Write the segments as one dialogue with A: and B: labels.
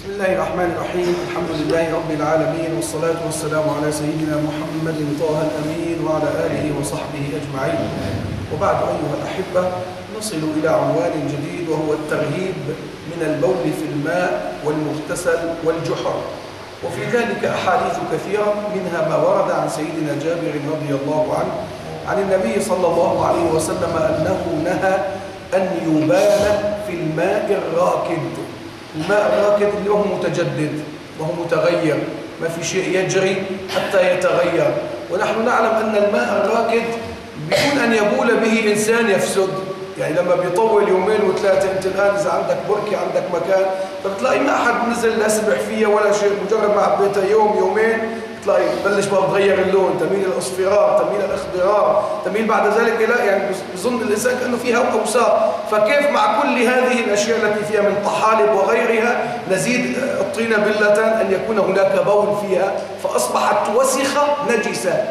A: بسم الله الرحمن الرحيم الحمد لله رب العالمين والصلاة والسلام على سيدنا محمد طه الأمين وعلى آله وصحبه أجمعين وبعد أيها الأحبة نصل إلى عنوان جديد وهو الترهيب من البول في الماء والمغتسل والجحر وفي ذلك أحاديث كثيرة منها ما ورد عن سيدنا جابر رضي الله عنه عن النبي صلى الله عليه وسلم أنه نهى أن يبال في الماء الراكد الماء الراكد اللي هو متجدد وهو متغير. ما في شيء يجري حتى يتغير. ونحن نعلم أن الماء الراكد بدون أن يبول به إنسان يفسد. يعني لما بيطول يومين وثلاثة أنت الآن إذا عندك بركة عندك مكان فبتلاقي ما أحد نزل لا سبح فيها ولا شيء. مجرد ما عبيتها يوم يومين تلاقي بلش بقى تغير اللون. تميل الأصفرار تميل الاخضرار تميل بعد ذلك لا يعني بظن الإنسان كأنه فيها اوساخ فكيف مع كل هذه الأشياء التي فيها من طحالب وغيرها نزيد الطين بله أن يكون هناك بول فيها؟ فأصبحت وسخة نجسة.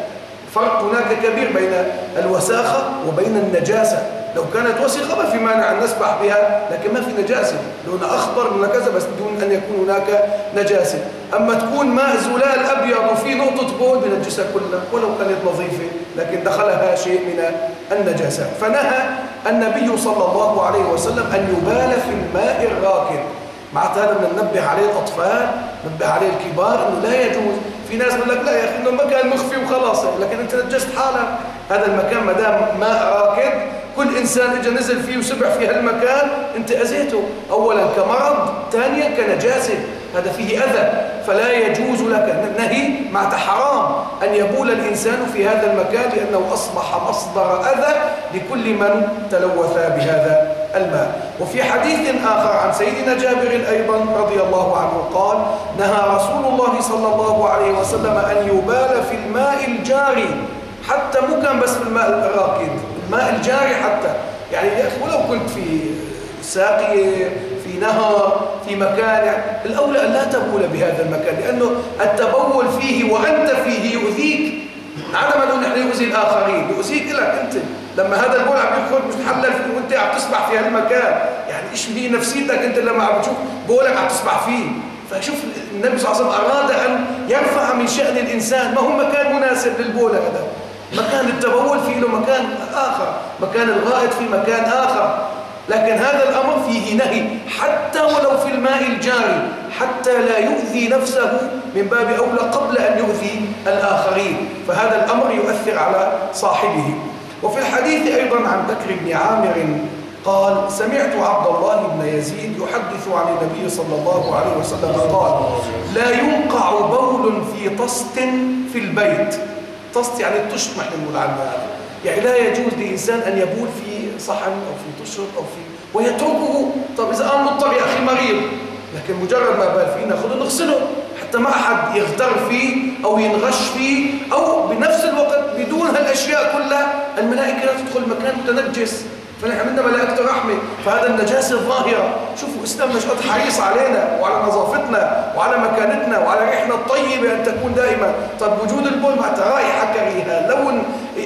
A: فرق هناك كبير بين الوساخة وبين النجاسة. لو كانت وسخة ما في مانع أن نسبح بها لكن ما في نجاسة. لون أخضر من كذا بس بدون أن يكون هناك نجاسة. أما تكون ماء زلال أبيض وفي نقطة بول بنجسها كلها ولو كانت نظيفة لكن دخلها شيء من النجاسة. فنهى النبي صلى الله عليه وسلم أن يبال في الماء الراكد. مع هذا بننبه عليه الأطفال ننبه عليه الكبار أنه لا يجوز في ناس بيقول لك لا يا أخي إنه المكان مخفي وخلاص. لكن أنت نجست حالك. هذا المكان ما دام ماء راكد كل إنسان إجا نزل فيه وسبح في هالمكان أنت أذيته. أولا كمرض ثانيا كنجاسة. هذا فيه أذى. فلا يجوز لك نهي مع حرام. أن يبول الإنسان في هذا المكان لأنه أصبح مصدر أذى لكل من تلوث بهذا الماء. وفي حديث آخر عن سيدنا جابر أيضا رضي الله عنه قال نهى رسول الله صلى الله عليه وسلم أن يبال في الماء الجاري حتى مو كان بس في الماء الراكد الماء الجاري حتى. يعني ولو كنت في ساقية في نهر في مكان يعني الأولى أن لا تبول بهذا المكان لأنه التبول فيه وأنت فيه يؤذيك عدم أنه نحن يؤذي الآخرين يؤذيك لك أنت. لما هذا البول عم يدخل مش تحلل فيه وانت عم تسبح في هالمكان. يعني إيش هي نفسيتك أنت لما عم تشوف بولك عم تسبح فيه؟ فشوف النبي صلى الله عليه وسلم أراد أن يرفع من شأن الإنسان. ما هو مكان مناسب للبول هذا مكان التبول فيه له مكان آخر. مكان الغائط في مكان آخر. لكن هذا الأمر فيه نهي. حتى ولو في الماء الجاري. حتى لا يؤذي نفسه من باب أولى قبل أن يؤذي الآخرين. فهذا الأمر يؤثر على صاحبه. وفي الحديث أيضا عن بكر بن عامر قال سمعت عبد الله بن يزيد يحدث عن النبي صلى الله عليه وسلم قال لا ينقع بول في طست في البيت. طست يعني الطشت نحن نقول عنها يعني. لا يجوز لإنسان أن يبول في صحن أو في طشت أو في ويتركه. طب إذا قام مضطر يا أخي مريض. لكن مجرد ما بال فيه ناخذه نغسله. حتى ما أحد يغتر فيه أو ينغش فيه أو بنفس الوقت بدون هالأشياء كلها الملائكة لا تدخل مكان متنجس. فنحن عندنا ملائكة رحمة فهذا النجاسة الظاهرة. شوفوا إسلام قد حريص علينا وعلى نظافتنا وعلى مكانتنا وعلى ريحنا الطيبة أن تكون دائما. طب وجود البول مع رائحة كريهة لون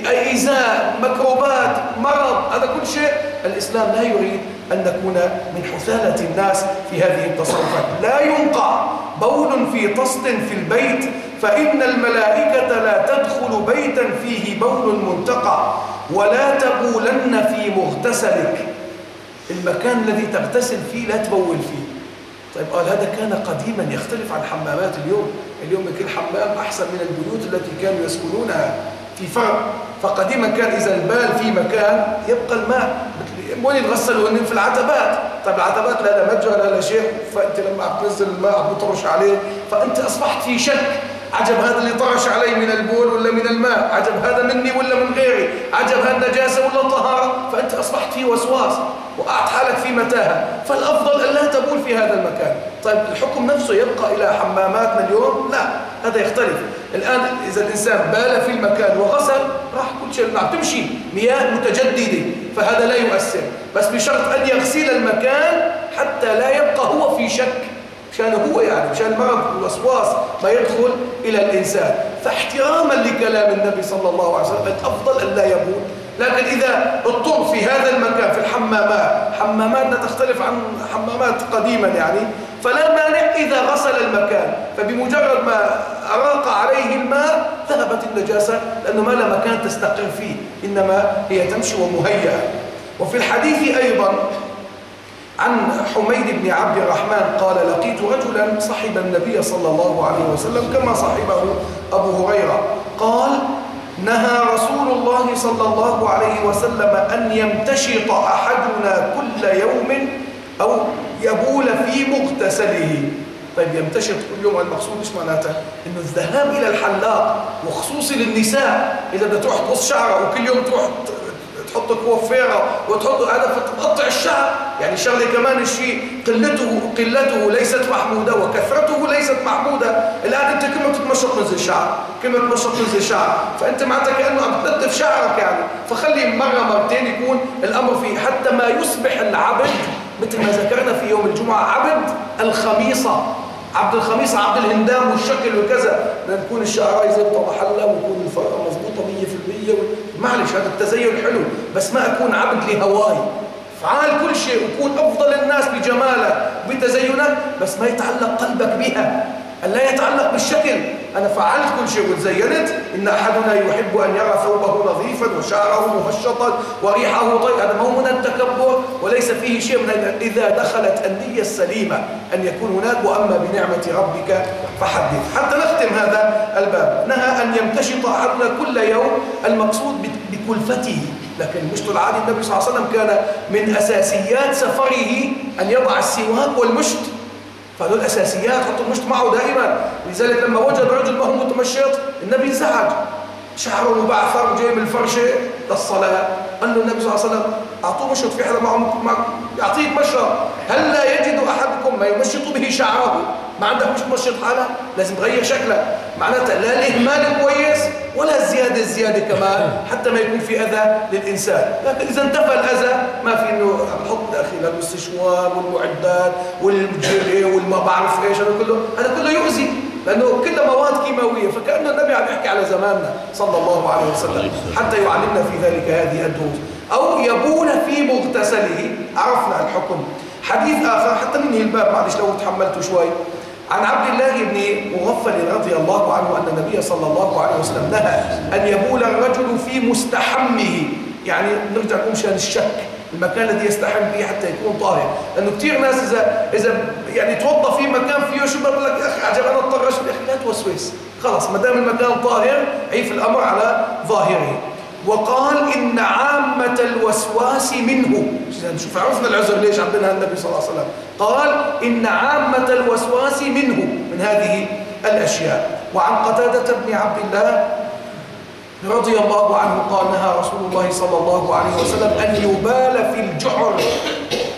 A: إيذاء ميكروبات مرض هذا كل شيء. الإسلام لا يريد أن نكون من حثالة الناس في هذه التصرفات. لا ينقع بول في طست في البيت فإن الملائكة لا تدخل بيتا فيه بول منتقع ولا تبولن في مغتسلك. المكان الذي تغتسل فيه لا تبول فيه. طيب قال هذا كان قديما يختلف عن حمامات اليوم. اليوم كل حمام أحسن من البيوت التي كانوا يسكنونها في فرق. فقديما كان إذا البال في مكان يبقى الماء. وين يتغسلوا في العتبات. طيب العتبات لا لا مجرى لا لا شيء. فأنت لما تنزل الماء عم تطرش عليه. فأنت أصبحت في شك. عجب هذا اللي طرش علي من البول ولا من الماء؟ عجب هذا مني ولا من غيري؟ عجب هذا نجاسة ولا طهارة؟ فأنت أصبحت في وسواس وقعت حالك في متاهة. فالأفضل أن لا تبول في هذا المكان. طيب الحكم نفسه يبقى إلى حماماتنا اليوم لا هذا يختلف. الآن إذا الإنسان بال في المكان وغسل راح كل شيء نعم تمشي مياه متجددة فهذا لا يؤثر. بس بشرط أن يغسل المكان حتى لا يبقى هو في شك. مشان هو يعني مشان مرض الوسواس ما يدخل إلى الإنسان. فاحتراما لكلام النبي صلى الله عليه وسلم الأفضل أن لا يبول لكن إذا اضطر في هذا المكان في الحمامات حماماتنا تختلف عن حمامات قديما يعني فلا مانع إذا غسل المكان. فبمجرد ما أراق عليه الماء ذهبت النجاسة لأنه ما لا مكان تستقر فيه إنما هي تمشي ومهيئة. وفي الحديث أيضا عن حميد بن عبد الرحمن قال لقيت رجلا صحب النبي صلى الله عليه وسلم كما صحبه أبو هريرة قال نهى رسول الله صلى الله عليه وسلم أن يمتشط أحدنا كل يوم أو يبول في مغتسله طيب يمتشط كل يوم المقصود إيش معناته؟ إنه الذهاب إلى الحلاق وخصوصي للنساء إذا بدها تروح تقص شعرها وكل يوم تروح تحط كوفيره وتحط هذا فتقطع الشعر. يعني شغلة كمان الشيء قلته قلته ليست محمودة وكثرته ليست محمودة. الآن أنت كل ما تتمشط تنزل شعر كل ما تتمشط تنزل شعر فأنت معناتها كأنه عم تنظف شعرك يعني. فخلي مرة مرتين يكون الأمر فيه. حتى ما يصبح العبد مثل ما ذكرنا في يوم الجمعة عبد الخميصة. عبد الخميس عبد الهندام والشكل وكذا. نكون الشعراء يزبطوا محلة ويكون الفرقة مضبوطة 100% معلش هذا التزين حلو بس ما أكون عبد لهواي. فعال كل شيء وكون أفضل الناس بجماله بتزينه بس ما يتعلق قلبك بها. ألا يتعلق بالشكل. أنا فعلت كل شيء وتزينت. إن أحدنا يحب أن يرى ثوبه نظيفا وشعره مهشطا وريحه طيب. هذا مو من التكبر؟ وليس فيه شيء من إذا دخلت النية السليمة أن يكون هناك. وأما بنعمة ربك فحدث. حتى نختم هذا الباب. نهى أن يمتشط أحدنا كل يوم. المقصود بكلفته. لكن المشط العادي النبي صلى الله عليه وسلم كان من أساسيات سفره أن يضع السواك والمشط. فهذول أساسيات حط المشط معه دائما. لذلك لما وجد رجل ما هو متمشط النبي انزعج شعره مبعثر وجاي من الفرشة للصلاة. قال له النبي صلى الله عليه وسلم أعطوه مشط في حدا معه يعطيه مشط هل لا يجد أحدكم ما يمشط به شعره؟ ما عندك مش تمشط حالة لازم تغير شكلك. معناتها لا الإهمال كويس ولا الزيادة الزيادة كمان حتى ما يكون في أذى للإنسان. لكن إذا انتفى الأذى ما في إنه بحط داخل الاستشوار والمعدات والجري والما بعرف إيش هذا كله هذا كله يؤذي. لأنه كلها مواد كيماوية فكأنه النبي عم يحكي على زماننا صلى الله عليه وسلم. حتى يعلمنا في ذلك هذه الدروس. أو يبول في مغتسله. عرفنا الحكم. حديث آخر حتى ننهي الباب معلش لو تحملته شوي. عن عبد الله بن مغفل رضي الله عنه أن النبي صلى الله عليه وسلم نهى أن يبول الرجل في مستحمه. يعني نرجع نقول مشان الشك المكان الذي يستحم فيه حتى يكون طاهر. لأنه كثير ناس إذا إذا يعني توضى في مكان فيه شو بقول لك؟ أخي عجب أنا أضطر أخي لا توسوس. خلص ما دام المكان طاهر عيف الأمر على ظاهره. وقال إن عامة الوسواس منه. شوف عرفنا العذر ليش عندنا النبي صلى الله عليه وسلم. قال إن عامة الوسواس منه من هذه الأشياء. وعن قتادة بن عبد الله رضي الله عنه قال نهى رسول الله صلى الله عليه وسلم أن يبال في الجحر.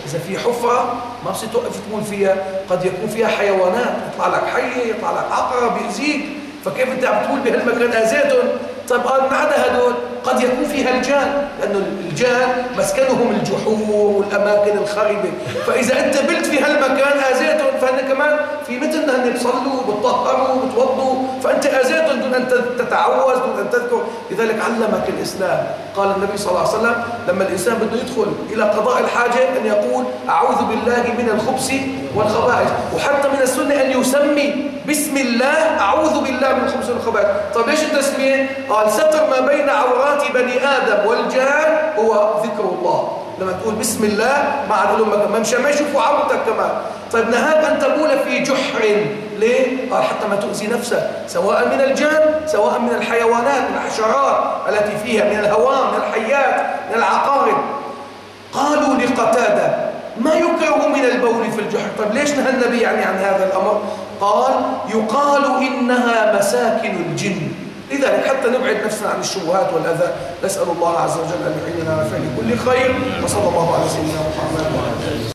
A: إذا في حفرة ما بصير توقف تقول فيها قد يكون فيها حيوانات يطلع لك حية يطلع لك عقرب يأذيك. فكيف أنت عم تقول بهالمكان أذيتهم طيب قال ما عدا هدول؟ قد يكون فيها الجان لأنه الجان مسكنهم الجحور والأماكن الخربة فإذا أنت بلت في هالمكان آذيتهم فهن كمان في مثلنا هن بيصلوا بتطهروا بتوضوا. فأنت آذيتهم دون أن تتعوذ دون أن تذكر. لذلك علمك الإسلام. قال النبي صلى الله عليه وسلم لما الإنسان بده يدخل إلى قضاء الحاجة أن يقول أعوذ بالله من الخبث والخبائث وحتى من السنة أن يسمي بسم الله أعوذ بالله من الخبث والخبائث طيب ليش التسمية؟ قال ستر ما بين عورات بني آدم والجان هو ذكر الله. لما تقول بسم الله ما عاد لهم ما مشان ما يشوفوا عورتك كمان. طيب نهاك أن تبول في جحر. ليه؟ قال حتى ما تؤذي نفسك سواء من الجان سواء من الحيوانات من الحشرات التي فيها من الهوام من الحيات من العقارب. قالوا لقتادة ما يكره من البول في الجحر؟ طيب ليش نهى النبي يعني عن هذا الأمر؟ قال يقال إنها مساكن الجن. لذلك حتى نبعد نفسنا عن الشبهات والأذى نسأل الله عز وجل أن يعيننا فعل كل خير وصلى الله على سيدنا محمد. وعلى آله